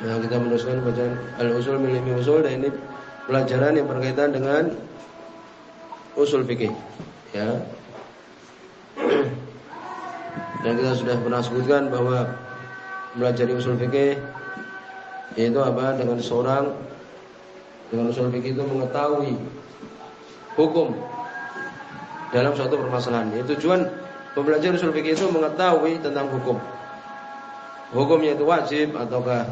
Ya, kita meneruskan bacaan al-usul milimi usul dan ini pelajaran yang berkaitan dengan usul fikih. Ya. Dan kita sudah pernah sebutkan bahwa belajar usul fikih yaitu apa dengan seorang dengan usul fikih itu mengetahui hukum dalam suatu permasalahan. Ya, tujuan pembelajar usul fikih itu mengetahui tentang hukum. Hukumnya itu wajib ataukah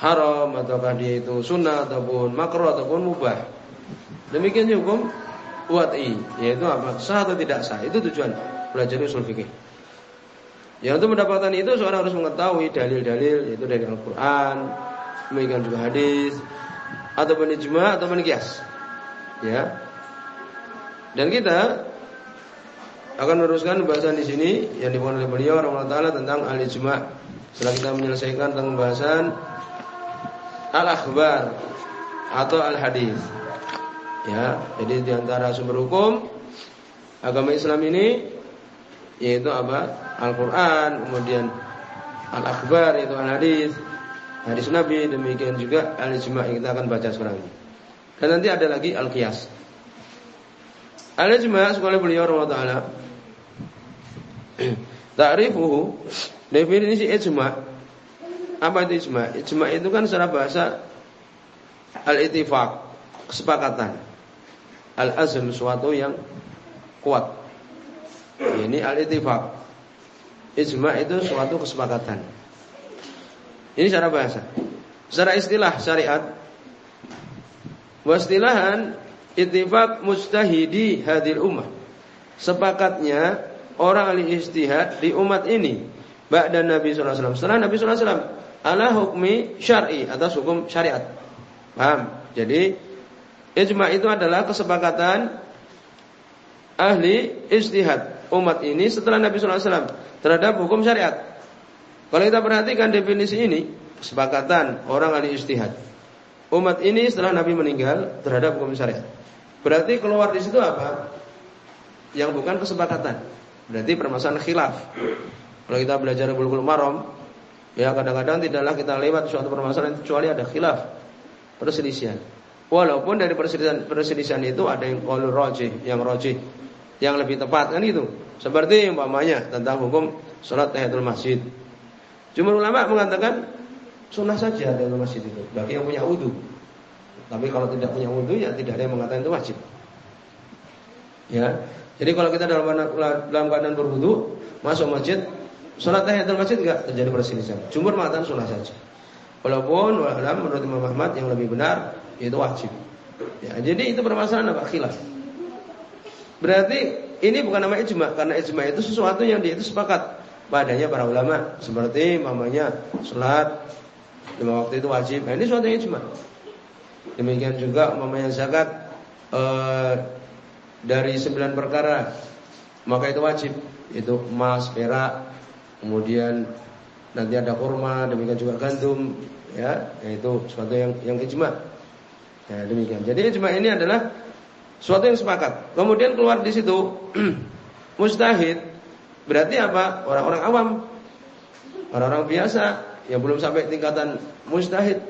haram ataukah dia itu sunnah ataupun makruh ataupun mubah. Demikian juga hukum wati yaitu apa? Sah atau tidak sah. Itu tujuan belajar usul fikih. Ya untuk mendapatkan itu seorang harus mengetahui dalil-dalil yaitu dari Al-Qur'an, demikian juga hadis ataupun ijma ataupun kias. Ya. Dan kita akan meneruskan pembahasan di sini yang dibawakan oleh beliau Allah taala tentang al-ijma. Setelah kita menyelesaikan tentang pembahasan al-akhbar atau al-hadis. Ya, jadi di antara sumber hukum agama Islam ini yaitu apa? Al-Qur'an, kemudian al-akhbar yaitu al-hadis, hadis Nabi, demikian juga al-ijma yang kita akan baca sekarang. Dan nanti ada lagi al-qiyas. Al-ijma sekolah beliau Allah taala Ta'rifuhu definisi ijma apa itu ijma? Ijma itu kan secara bahasa al-ittifaq, kesepakatan. Al-azm suatu yang kuat. Ini al-ittifaq. Ijma itu suatu kesepakatan. Ini secara bahasa. Secara istilah syariat Wastilahan ittifaq mustahidi hadir ummah. Sepakatnya orang ahli istihad di umat ini ba'da Nabi sallallahu alaihi wasallam. Setelah Nabi sallallahu alaihi wasallam ala hukmi syar'i atas hukum syariat. Paham? Jadi ijma itu adalah kesepakatan ahli istihad umat ini setelah Nabi SAW terhadap hukum syariat. Kalau kita perhatikan definisi ini, kesepakatan orang ahli istihad. Umat ini setelah Nabi meninggal terhadap hukum syariat. Berarti keluar di situ apa? Yang bukan kesepakatan. Berarti permasalahan khilaf. Kalau kita belajar bulu-bulu marom, Ya kadang-kadang tidaklah kita lewat suatu permasalahan kecuali ada khilaf perselisihan. Walaupun dari perselisihan, perselisihan itu ada yang qaul rajih, yang rajih, yang lebih tepat kan itu. Seperti umpamanya tentang hukum salat tahiyatul masjid. Cuma ulama mengatakan sunnah saja dalam masjid itu bagi yang punya wudhu. Tapi kalau tidak punya wudhu ya tidak ada yang mengatakan itu wajib. Ya. Jadi kalau kita dalam dalam keadaan berwudhu masuk masjid Sholat tahiyatul masjid enggak terjadi perselisihan. Jumhur mengatakan sunnah saja. Walaupun walam menurut Imam Ahmad yang lebih benar itu wajib. Ya, jadi itu permasalahan apa? Khilaf. Berarti ini bukan nama ijma karena ijma itu sesuatu yang dia itu sepakat padanya para ulama seperti mamanya sholat lima waktu itu wajib. Nah, ini sesuatu yang ijma. Demikian juga mamanya zakat eh, dari sembilan perkara maka itu wajib itu emas, perak, kemudian nanti ada kurma, demikian juga gandum, ya, yaitu suatu yang yang ijma. Ya, demikian. Jadi ijma ini adalah suatu yang sepakat. Kemudian keluar di situ mustahid berarti apa? Orang-orang awam, orang-orang biasa yang belum sampai tingkatan mustahid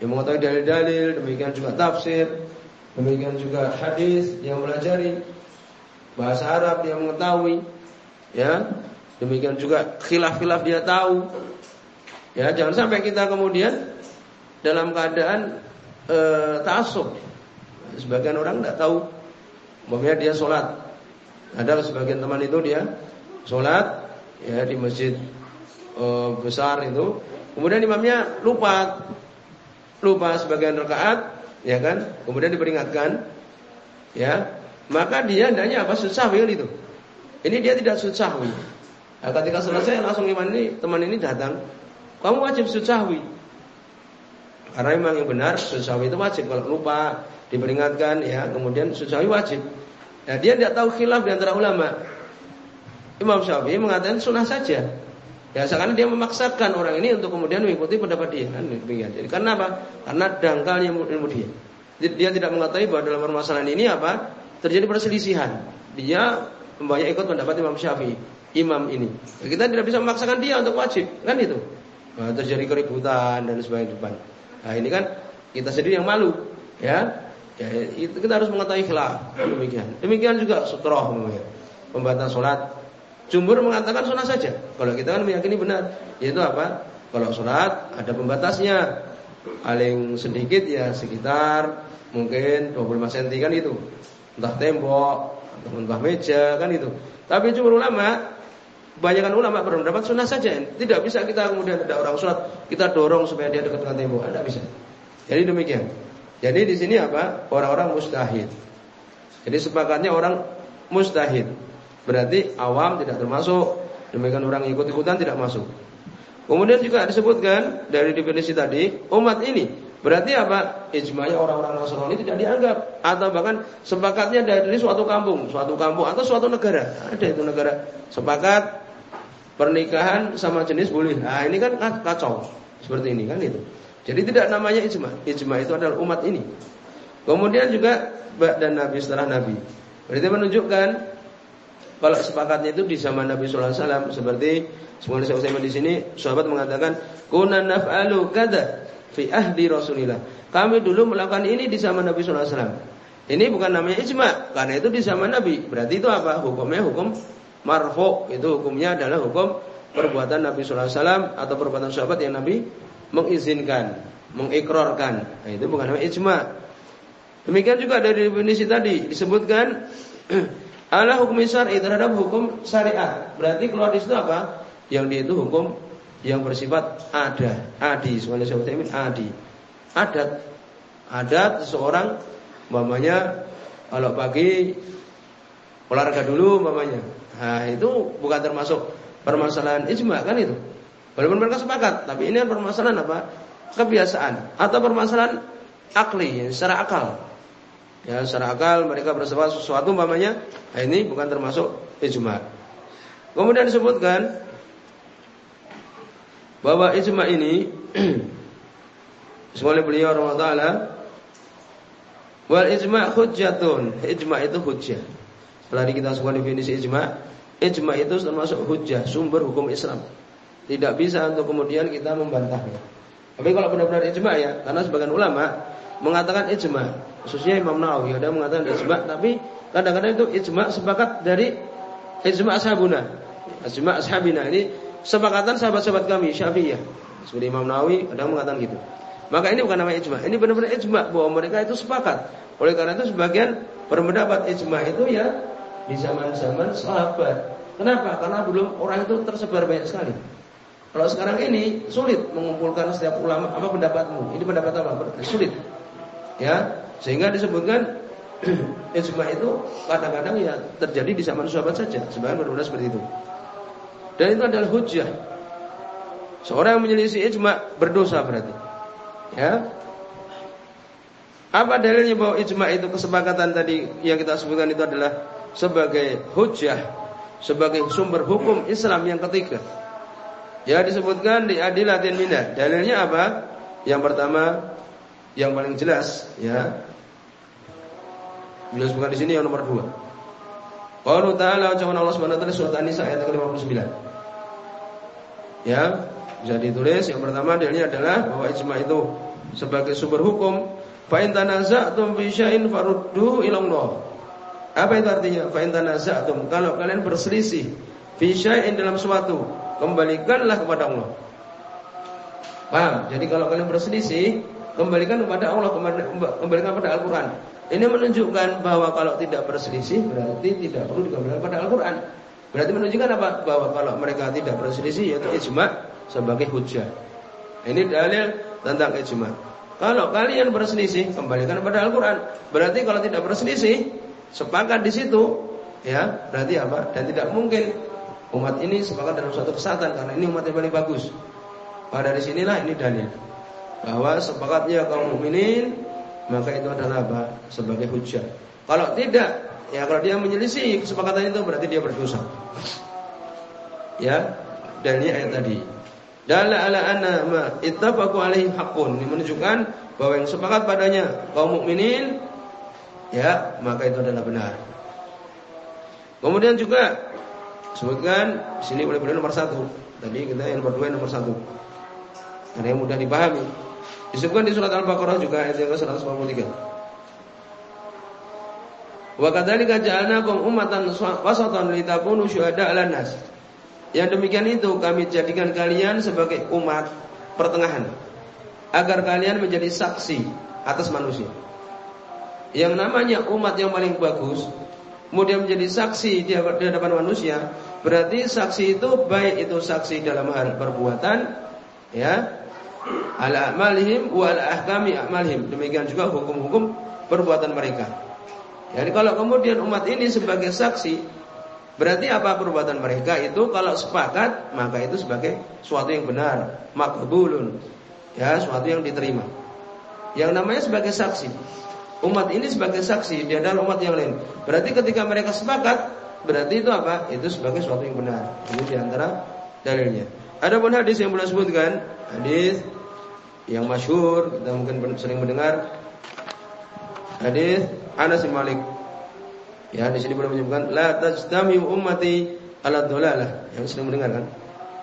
yang mengetahui dalil-dalil, demikian juga tafsir, demikian juga hadis yang melajari bahasa Arab yang mengetahui, ya Demikian juga khilaf-khilaf dia tahu. Ya, jangan sampai kita kemudian dalam keadaan e, taasub. Sebagian orang tidak tahu bahwa dia sholat. Ada sebagian teman itu dia sholat ya di masjid e, besar itu. Kemudian imamnya lupa lupa sebagian rakaat, ya kan? Kemudian diperingatkan, ya. Maka dia hendaknya apa? Sujud itu. Ini dia tidak sujud Nah, ketika selesai langsung iman ini teman ini datang, kamu wajib sujud Karena memang yang benar sujud itu wajib kalau lupa diperingatkan ya, kemudian sujud wajib. Nah, dia tidak tahu khilaf di antara ulama. Imam Syafi'i mengatakan sunnah saja. Ya, karena dia memaksakan orang ini untuk kemudian mengikuti pendapat dia kan. Jadi karena apa? Karena dangkalnya ilmu dia. Dia tidak mengetahui bahwa dalam permasalahan ini apa? Terjadi perselisihan. Dia banyak ikut pendapat Imam Syafi'i imam ini. Kita tidak bisa memaksakan dia untuk wajib, kan itu. nah, terjadi keributan dan sebagainya depan. Nah ini kan kita sendiri yang malu, ya. Ya, itu kita harus mengetahui khilaf. Demikian. Demikian juga sutroh pembatas sholat. Jumhur mengatakan sunnah saja. Kalau kita kan meyakini benar, yaitu apa? Kalau sholat ada pembatasnya. Paling sedikit ya sekitar mungkin 25 cm kan itu. Entah tembok ataupun entah meja kan itu. Tapi jumhur ulama Kebanyakan ulama berpendapat sunnah saja. Tidak bisa kita kemudian ada orang sholat kita dorong supaya dia dekat dengan tembok. Tidak bisa. Jadi demikian. Jadi di sini apa? Orang-orang mustahid. Jadi sepakatnya orang mustahid. Berarti awam tidak termasuk. Demikian orang ikut-ikutan tidak masuk. Kemudian juga disebutkan dari definisi tadi umat ini berarti apa? Ijma'nya orang-orang Nasrani tidak dianggap atau bahkan sepakatnya dari suatu kampung, suatu kampung atau suatu negara. Ada itu negara sepakat pernikahan sama jenis boleh. Nah, ini kan kacau. Seperti ini kan itu. Jadi tidak namanya ijma. Ijma itu adalah umat ini. Kemudian juga dan Nabi setelah Nabi. Berarti menunjukkan kalau sepakatnya itu di zaman Nabi Sallallahu Alaihi Wasallam seperti semuanya saya di sini sahabat mengatakan kunan naf'alu kada fi ahdi Rasulillah. Kami dulu melakukan ini di zaman Nabi Sallallahu Alaihi Wasallam. Ini bukan namanya ijma karena itu di zaman Nabi. Berarti itu apa? Hukumnya hukum marfu itu hukumnya adalah hukum perbuatan Nabi sallallahu alaihi wasallam atau perbuatan sahabat yang Nabi mengizinkan, mengikrarkan. Nah, itu bukan namanya ijma. Demikian juga dari definisi tadi disebutkan ala hukum syar'i terhadap hukum syariat. Berarti keluar di situ apa? Yang dia itu hukum yang bersifat ada, adi, semuanya saya ini adi. Adat. Adat seseorang umpamanya kalau pagi olahraga dulu umpamanya. Nah, itu bukan termasuk permasalahan ijma kan itu. Walaupun mereka sepakat, tapi ini permasalahan apa? Kebiasaan atau permasalahan akli, secara akal. Ya, secara akal mereka bersepakat sesuatu umpamanya, nah ini bukan termasuk ijma. Kemudian disebutkan bahwa ijma ini oleh beliau taala wal ijma hujjatun. Ijma itu hujjah. Setelah kita sebuah definisi ijma, ijma itu termasuk hujjah, sumber hukum Islam. Tidak bisa untuk kemudian kita membantahnya. Tapi kalau benar-benar ijma ya, karena sebagian ulama mengatakan ijma, khususnya Imam Nawawi ada mengatakan ijma, tapi kadang-kadang itu ijma sepakat dari ijma ashabuna. Ijma ashabina ini sepakatan sahabat-sahabat kami Syafi'iyah. Seperti Imam Nawawi ada mengatakan gitu. Maka ini bukan namanya ijma, ini benar-benar ijma bahwa mereka itu sepakat. Oleh karena itu sebagian berpendapat ijma itu ya di zaman-zaman sahabat. Kenapa? Karena belum orang itu tersebar banyak sekali. Kalau sekarang ini sulit mengumpulkan setiap ulama apa pendapatmu? Ini pendapat apa? Sulit. Ya, sehingga disebutkan ijma itu kadang-kadang ya terjadi di zaman sahabat saja. Sebagian berbeda seperti itu. Dan itu adalah hujah. Seorang yang menyelisih ijma berdosa berarti. Ya. Apa dalilnya bahwa ijma itu kesepakatan tadi yang kita sebutkan itu adalah sebagai hujah, sebagai sumber hukum Islam yang ketiga. Ya disebutkan di adilatin minah. Dalilnya apa? Yang pertama, yang paling jelas, ya. Beliau sebutkan di sini yang nomor dua. Qaulu ta'ala ucapan Allah Subhanahu wa taala surat An-Nisa ayat ke-59. Ya, bisa ditulis yang pertama dalilnya adalah bahwa ijma itu sebagai sumber hukum fa in tanaza'tum fi syai'in farudduhu ila. Apa itu artinya? Fa in kalau kalian berselisih fi syai'in dalam suatu, kembalikanlah kepada Allah. Paham? Jadi kalau kalian berselisih, kembalikan kepada Allah, kembalikan kepada Al-Qur'an. Ini menunjukkan bahwa kalau tidak berselisih berarti tidak perlu dikembalikan kepada Al-Qur'an. Berarti menunjukkan apa? Bahwa kalau mereka tidak berselisih yaitu ijma sebagai hujah. Ini dalil tentang ijma. Kalau kalian berselisih, kembalikan kepada Al-Qur'an. Berarti kalau tidak berselisih, sepakat di situ, ya berarti apa? Dan tidak mungkin umat ini sepakat dalam suatu kesatuan karena ini umat yang paling bagus. Pada dari sinilah ini dalil bahwa sepakatnya kaum mukminin maka itu adalah apa? Sebagai hujah. Kalau tidak, ya kalau dia menyelisih kesepakatan itu berarti dia berdosa. Ya, dalilnya ayat tadi. Dalla ala anna ma ittafaqu alaihi haqqun. Ini menunjukkan bahwa yang sepakat padanya kaum mukminin ya maka itu adalah benar. Kemudian juga sebutkan sini oleh beliau nomor satu. Tadi kita yang nomor dua nomor satu. Karena yang mudah dipahami. Disebutkan di surat Al-Baqarah juga ayat yang ke-143. Wa kadzalika ja'alnakum ummatan wasatan litakunu syuhada 'alan nas. Yang demikian itu kami jadikan kalian sebagai umat pertengahan agar kalian menjadi saksi atas manusia. Yang namanya umat yang paling bagus kemudian menjadi saksi di hadapan manusia, berarti saksi itu baik itu saksi dalam hal perbuatan ya ala amalihim wa ala ahkami amalihim. Demikian juga hukum-hukum perbuatan mereka. Jadi kalau kemudian umat ini sebagai saksi, berarti apa perbuatan mereka itu kalau sepakat maka itu sebagai suatu yang benar, makbulun. Ya, suatu yang diterima. Yang namanya sebagai saksi. Umat ini sebagai saksi di adalah umat yang lain. Berarti ketika mereka sepakat, berarti itu apa? Itu sebagai suatu yang benar. Ini di antara dalilnya. Ada pun hadis yang boleh sebutkan, hadis yang masyhur kita mungkin sering mendengar hadis Anas bin Malik. Ya, di sini boleh menyebutkan la tajtami ummati ala dhalalah. Yang sering mendengar kan?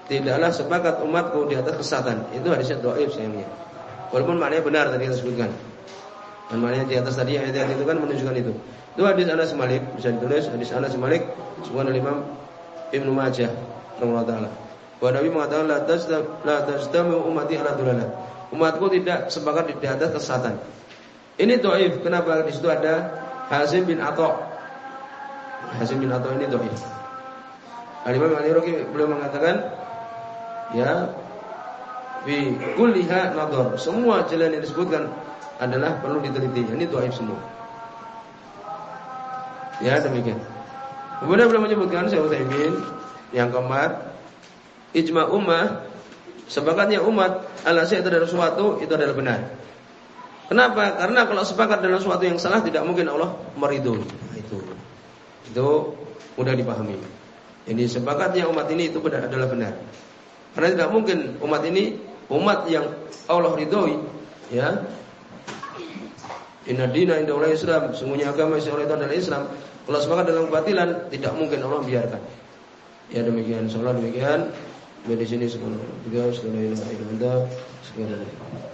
Tidaklah sepakat umatku di atas kesesatan. Itu hadisnya dhaif sayangnya. Walaupun maknanya benar tadi kita sebutkan. Dan di atas tadi ayat-ayat itu kan menunjukkan itu. Itu hadis Anas Malik bisa ditulis hadis Anas Malik sebuah oleh Imam Ibnu Majah rahimahullah taala. Bahwa Nabi mengatakan la tajtam la tajtamu ummati ala dhalalah. Umatku tidak sepakat di atas kesesatan. Ini doif. Kenapa di situ ada Hazim bin Atok? Hazim bin Atok ini doif. Al-Imam Al-Iraqi beliau mengatakan ya fi kulliha nadhar. Semua jalan yang disebutkan adalah perlu diteliti. Ini doif semua. Ya demikian. Kemudian beliau menyebutkan saya Utsaimin yang keempat ijma ummah sepakatnya umat ala itu adalah sesuatu itu adalah benar. Kenapa? Karena kalau sepakat dalam sesuatu yang salah tidak mungkin Allah meridhoi. Nah, itu. Itu mudah dipahami. Ini sepakatnya umat ini itu benar adalah benar. Karena tidak mungkin umat ini umat yang Allah ridhoi ya. Inna dina inda Allah Islam, sungguhnya agama yang Allah itu adalah Islam. Kalau sepakat dalam kebatilan, tidak mungkin Allah biarkan. Ya demikian, insyaallah demikian. Di sini sekolah. Tiga, sekolah ilaha illallah, sekolah.